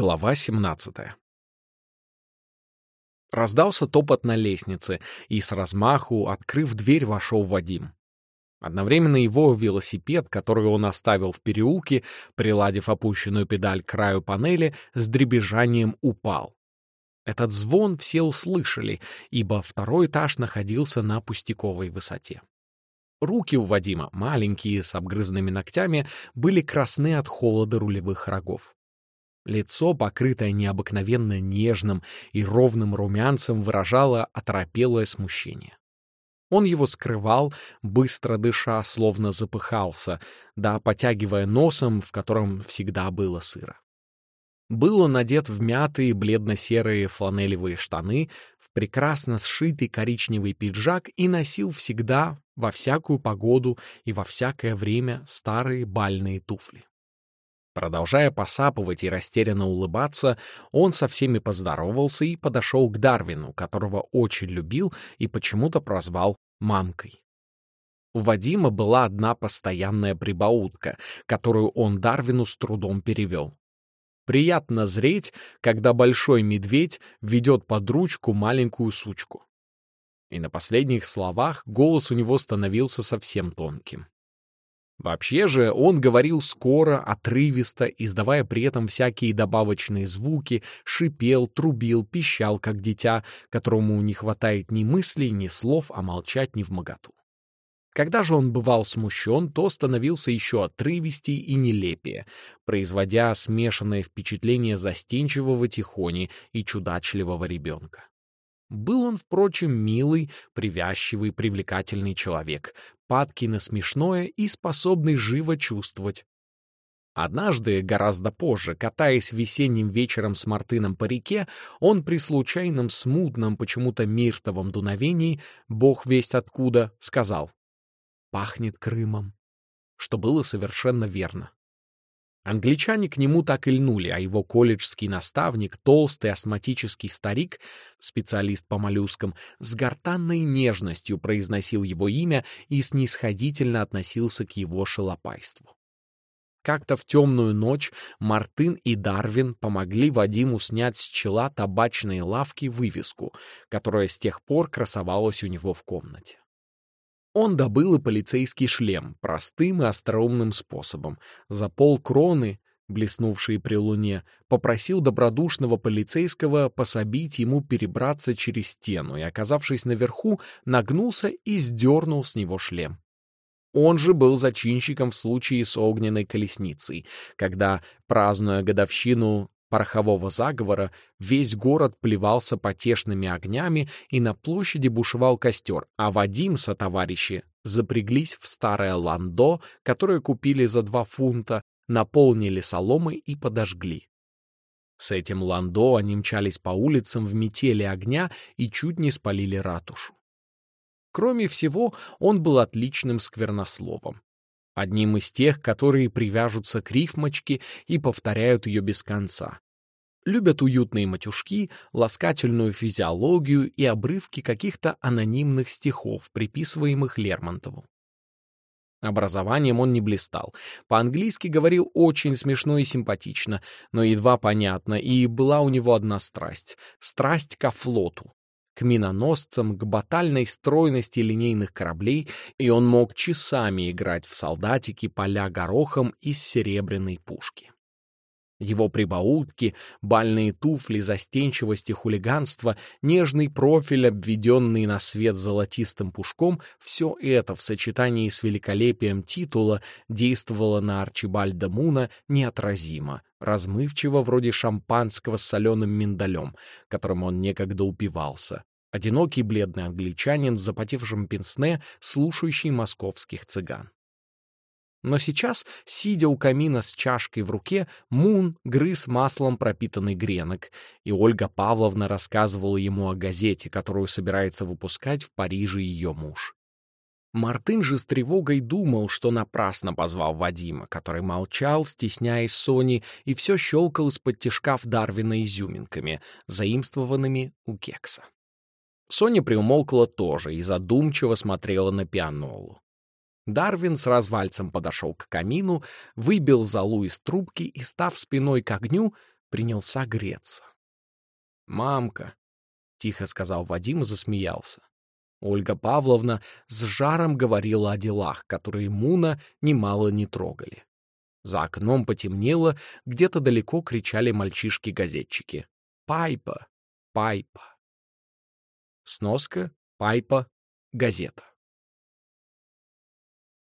Глава 17 Раздался топот на лестнице, и с размаху, открыв дверь, вошел Вадим. Одновременно его велосипед, который он оставил в переулке, приладив опущенную педаль к краю панели, с дребезжанием упал. Этот звон все услышали, ибо второй этаж находился на пустяковой высоте. Руки у Вадима, маленькие, с обгрызанными ногтями, были красны от холода рулевых рогов. Лицо, покрытое необыкновенно нежным и ровным румянцем, выражало оторопелое смущение. Он его скрывал, быстро дыша, словно запыхался, да потягивая носом, в котором всегда было сыро. Был он одет в мятые бледно-серые фланелевые штаны, в прекрасно сшитый коричневый пиджак и носил всегда, во всякую погоду и во всякое время старые бальные туфли. Продолжая посапывать и растерянно улыбаться, он со всеми поздоровался и подошел к Дарвину, которого очень любил и почему-то прозвал мамкой. У Вадима была одна постоянная прибаутка, которую он Дарвину с трудом перевел. Приятно зреть, когда большой медведь ведет под ручку маленькую сучку. И на последних словах голос у него становился совсем тонким. Вообще же он говорил скоро, отрывисто, издавая при этом всякие добавочные звуки, шипел, трубил, пищал, как дитя, которому не хватает ни мыслей, ни слов, а молчать не в моготу. Когда же он бывал смущен, то становился еще отрывистей и нелепее, производя смешанное впечатление застенчивого тихони и чудачливого ребенка. Был он, впрочем, милый, привязчивый, привлекательный человек, падкий на смешное и способный живо чувствовать. Однажды, гораздо позже, катаясь весенним вечером с Мартыном по реке, он при случайном смутном, почему-то миртовом дуновении, бог весть откуда, сказал «Пахнет Крымом», что было совершенно верно. Англичане к нему так и льнули, а его колледжский наставник, толстый астматический старик, специалист по моллюскам, с гортанной нежностью произносил его имя и снисходительно относился к его шалопайству. Как-то в темную ночь Мартын и Дарвин помогли Вадиму снять с чела табачной лавки вывеску, которая с тех пор красовалась у него в комнате. Он добыл и полицейский шлем простым и остроумным способом. За полкроны, блеснувшие при луне, попросил добродушного полицейского пособить ему перебраться через стену и, оказавшись наверху, нагнулся и сдернул с него шлем. Он же был зачинщиком в случае с огненной колесницей, когда, празднуя годовщину порохового заговора весь город плевался потешными огнями, и на площади бушевал костер, а Вадим со товарищи запряглись в старое ландо, которое купили за два фунта, наполнили соломой и подожгли. С этим ландо они мчались по улицам в метели огня и чуть не спалили ратушу. Кроме всего, он был отличным сквернословом одним из тех, которые привяжутся к рифмочке и повторяют ее без конца. Любят уютные матюшки, ласкательную физиологию и обрывки каких-то анонимных стихов, приписываемых Лермонтову. Образованием он не блистал. По-английски говорил очень смешно и симпатично, но едва понятно, и была у него одна страсть — страсть ко флоту к миноносцам, к батальной стройности линейных кораблей, и он мог часами играть в солдатики поля горохом из серебряной пушки. Его прибаутки, бальные туфли, застенчивость и хулиганство, нежный профиль, обведенный на свет золотистым пушком — все это в сочетании с великолепием титула действовало на Арчибальда Муна неотразимо, размывчиво вроде шампанского с соленым миндалем, которым он некогда упивался. Одинокий бледный англичанин в запотевшем пенсне, слушающий московских цыган. Но сейчас, сидя у камина с чашкой в руке, Мун грыз маслом пропитанный гренок, и Ольга Павловна рассказывала ему о газете, которую собирается выпускать в Париже ее муж. Мартын же с тревогой думал, что напрасно позвал Вадима, который молчал, стесняясь Сони, и все щелкал из-под тишка в Дарвина изюминками, заимствованными у кекса. Соня приумолкла тоже и задумчиво смотрела на пианолу. Дарвин с развальцем подошел к камину, выбил залу из трубки и, став спиной к огню, принялся греться. «Мамка», — тихо сказал Вадим и засмеялся. Ольга Павловна с жаром говорила о делах, которые Муна немало не трогали. За окном потемнело, где-то далеко кричали мальчишки-газетчики. «Пайпа! Пайпа!» Сноска, пайпа, газета.